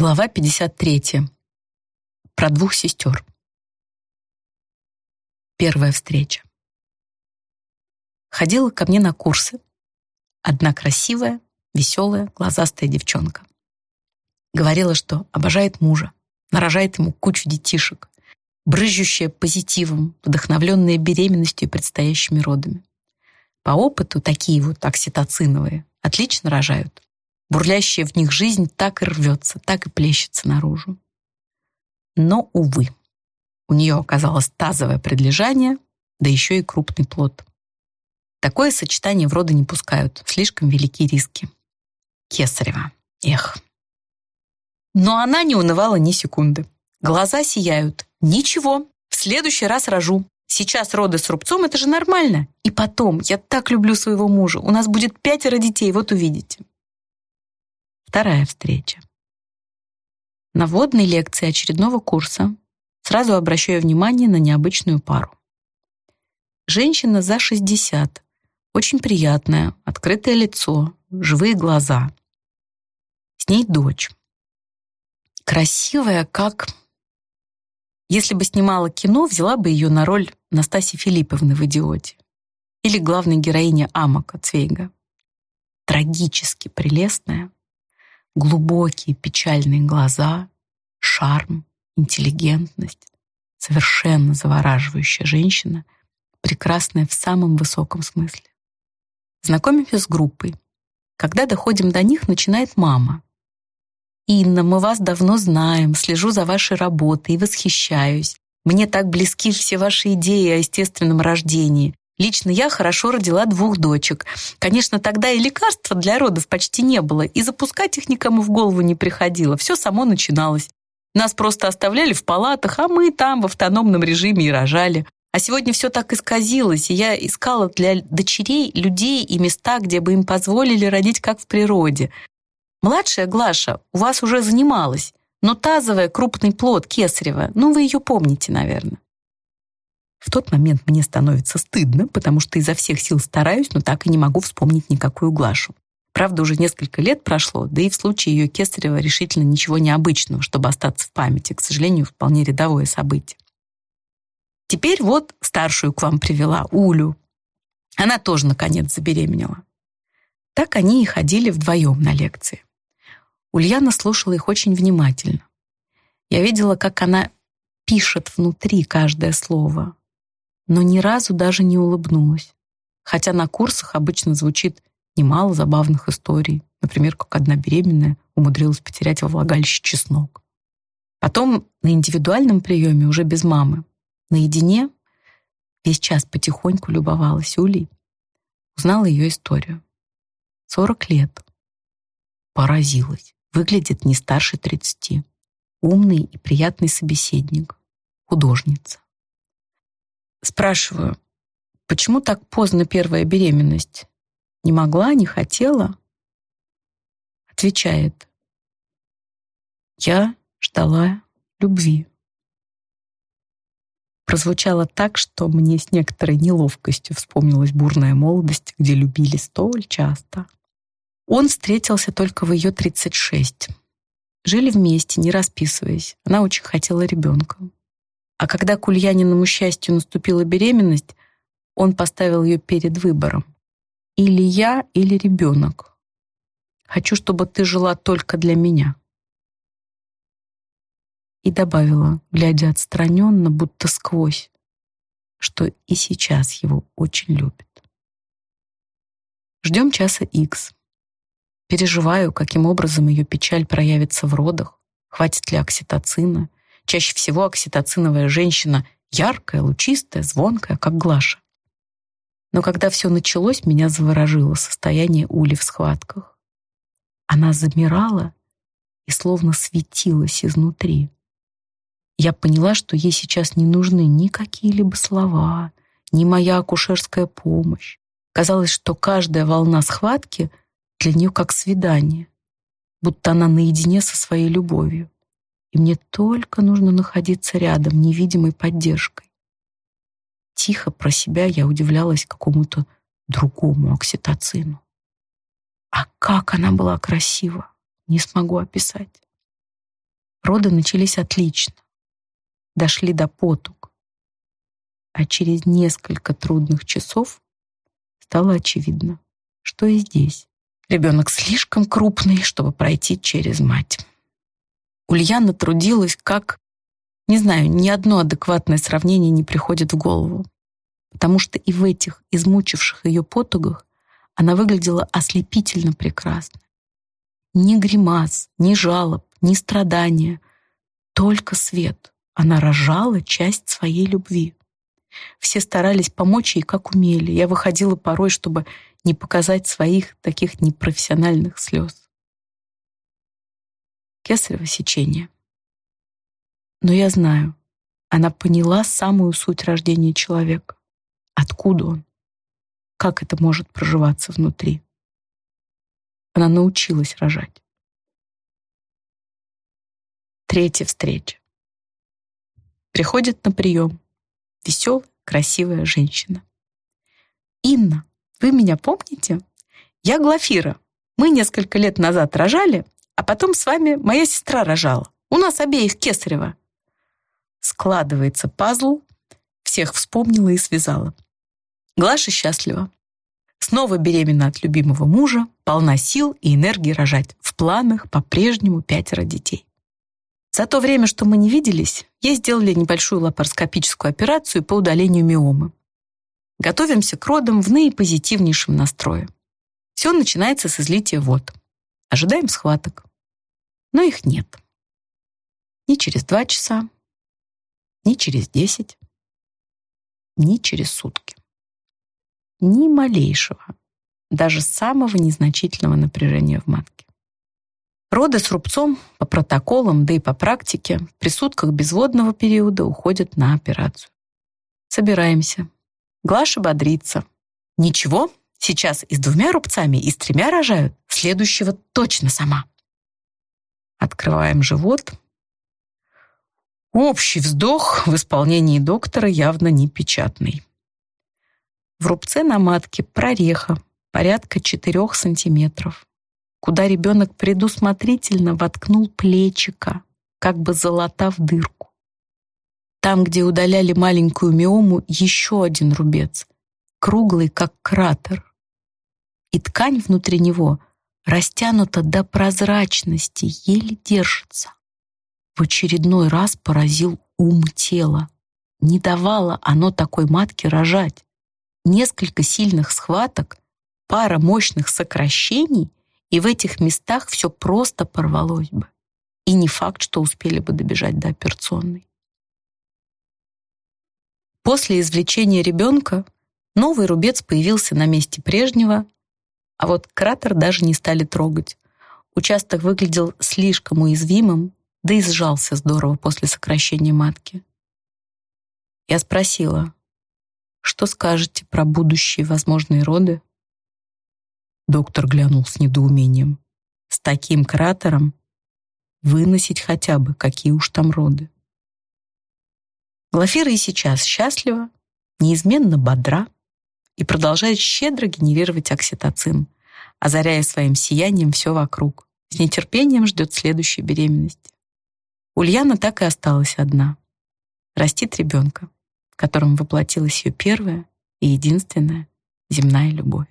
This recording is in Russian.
Глава 53. Про двух сестер. Первая встреча. Ходила ко мне на курсы. Одна красивая, веселая, глазастая девчонка. Говорила, что обожает мужа, нарожает ему кучу детишек, брызжущая позитивом, вдохновленная беременностью и предстоящими родами. По опыту такие вот окситоциновые отлично рожают. Бурлящая в них жизнь так и рвется, так и плещется наружу. Но, увы, у нее оказалось тазовое предлежание, да еще и крупный плод. Такое сочетание в роды не пускают, слишком велики риски. Кесарева. Эх. Но она не унывала ни секунды. Глаза сияют. Ничего, в следующий раз рожу. Сейчас роды с рубцом — это же нормально. И потом, я так люблю своего мужа. У нас будет пятеро детей, вот увидите. Вторая встреча. На вводной лекции очередного курса сразу обращаю внимание на необычную пару. Женщина за 60, очень приятная, открытое лицо, живые глаза. С ней дочь. Красивая, как... Если бы снимала кино, взяла бы ее на роль Настасьи Филипповны в «Идиоте». Или главной героини Амака Цвейга. Трагически прелестная, глубокие печальные глаза, шарм, интеллигентность, совершенно завораживающая женщина, прекрасная в самом высоком смысле. Знакомимся с группой. Когда доходим до них, начинает мама. «Инна, мы вас давно знаем, слежу за вашей работой и восхищаюсь. Мне так близки все ваши идеи о естественном рождении. Лично я хорошо родила двух дочек. Конечно, тогда и лекарства для родов почти не было, и запускать их никому в голову не приходило. Все само начиналось. Нас просто оставляли в палатах, а мы там в автономном режиме и рожали. А сегодня все так исказилось, и я искала для дочерей людей и места, где бы им позволили родить как в природе. Младшая Глаша у вас уже занималась, но тазовая крупный плод кесарева, ну вы ее помните, наверное. В тот момент мне становится стыдно, потому что изо всех сил стараюсь, но так и не могу вспомнить никакую Глашу. Правда, уже несколько лет прошло, да и в случае ее Кесарева решительно ничего необычного, чтобы остаться в памяти. К сожалению, вполне рядовое событие. Теперь вот старшую к вам привела, Улю. Она тоже, наконец, забеременела. Так они и ходили вдвоем на лекции. Ульяна слушала их очень внимательно. Я видела, как она пишет внутри каждое слово, но ни разу даже не улыбнулась. Хотя на курсах обычно звучит немало забавных историй. Например, как одна беременная умудрилась потерять во влагалище чеснок. Потом на индивидуальном приеме, уже без мамы, наедине, весь час потихоньку любовалась Улей, узнала ее историю. 40 лет. Поразилась. Выглядит не старше 30. Умный и приятный собеседник. Художница. Спрашиваю, почему так поздно первая беременность? Не могла, не хотела? Отвечает, я ждала любви. Прозвучало так, что мне с некоторой неловкостью вспомнилась бурная молодость, где любили столь часто. Он встретился только в ее 36. Жили вместе, не расписываясь. Она очень хотела ребенка. А когда к Ульяниному счастью наступила беременность, он поставил ее перед выбором. Или я, или ребенок. Хочу, чтобы ты жила только для меня. И добавила, глядя отстраненно, будто сквозь, что и сейчас его очень любит. Ждем часа Икс. Переживаю, каким образом ее печаль проявится в родах, хватит ли окситоцина, Чаще всего окситоциновая женщина яркая, лучистая, звонкая, как Глаша. Но когда все началось, меня заворожило состояние Ули в схватках. Она замирала и словно светилась изнутри. Я поняла, что ей сейчас не нужны ни какие-либо слова, ни моя акушерская помощь. Казалось, что каждая волна схватки для нее как свидание, будто она наедине со своей любовью и мне только нужно находиться рядом, невидимой поддержкой. Тихо про себя я удивлялась какому-то другому окситоцину. А как она была красива, не смогу описать. Роды начались отлично. Дошли до потуг. А через несколько трудных часов стало очевидно, что и здесь ребенок слишком крупный, чтобы пройти через мать. Ульяна трудилась как... Не знаю, ни одно адекватное сравнение не приходит в голову. Потому что и в этих измучивших ее потугах она выглядела ослепительно прекрасно. Ни гримас, ни жалоб, ни страдания, только свет. Она рожала часть своей любви. Все старались помочь ей, как умели. Я выходила порой, чтобы не показать своих таких непрофессиональных слез. Кесарево сечение. Но я знаю, она поняла самую суть рождения человека. Откуда он? Как это может проживаться внутри? Она научилась рожать. Третья встреча. Приходит на прием веселая, красивая женщина. «Инна, вы меня помните? Я Глафира. Мы несколько лет назад рожали, а потом с вами моя сестра рожала. У нас обеих Кесарева». Складывается пазл, всех вспомнила и связала. Глаша счастлива. Снова беременна от любимого мужа, полна сил и энергии рожать. В планах по-прежнему пятеро детей. За то время, что мы не виделись, ей сделали небольшую лапароскопическую операцию по удалению миомы. Готовимся к родам в наипозитивнейшем настрое. Все начинается с излития вод. Ожидаем схваток. Но их нет. Ни через два часа, ни через десять, ни через сутки ни малейшего, даже самого незначительного напряжения в матке. Роды с рубцом по протоколам, да и по практике при сутках безводного периода уходят на операцию. Собираемся. Глаша бодрится. Ничего, сейчас и с двумя рубцами, и с тремя рожают. Следующего точно сама. Открываем живот. Общий вздох в исполнении доктора явно не печатный. В рубце на матке прореха порядка 4 сантиметров, куда ребенок предусмотрительно воткнул плечика, как бы залатав дырку. Там, где удаляли маленькую миому, еще один рубец, круглый, как кратер. И ткань внутри него растянута до прозрачности, еле держится. В очередной раз поразил ум тела. Не давало оно такой матке рожать несколько сильных схваток, пара мощных сокращений, и в этих местах все просто порвалось бы. И не факт, что успели бы добежать до операционной. После извлечения ребенка новый рубец появился на месте прежнего, а вот кратер даже не стали трогать. Участок выглядел слишком уязвимым, да и сжался здорово после сокращения матки. Я спросила, что скажете про будущие возможные роды? Доктор глянул с недоумением. С таким кратером выносить хотя бы, какие уж там роды. Глафира и сейчас счастлива, неизменно бодра и продолжает щедро генерировать окситоцин, озаряя своим сиянием все вокруг. С нетерпением ждет следующей беременности. Ульяна так и осталась одна. Растит ребенка котором воплотилась ее первая и единственная земная любовь.